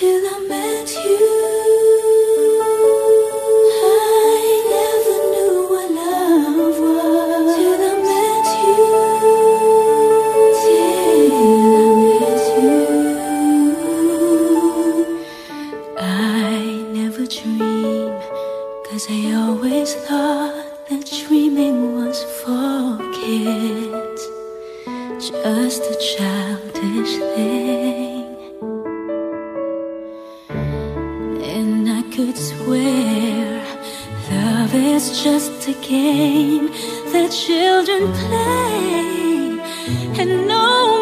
till I met you. I never knew what could swear love is just a game that children play. And no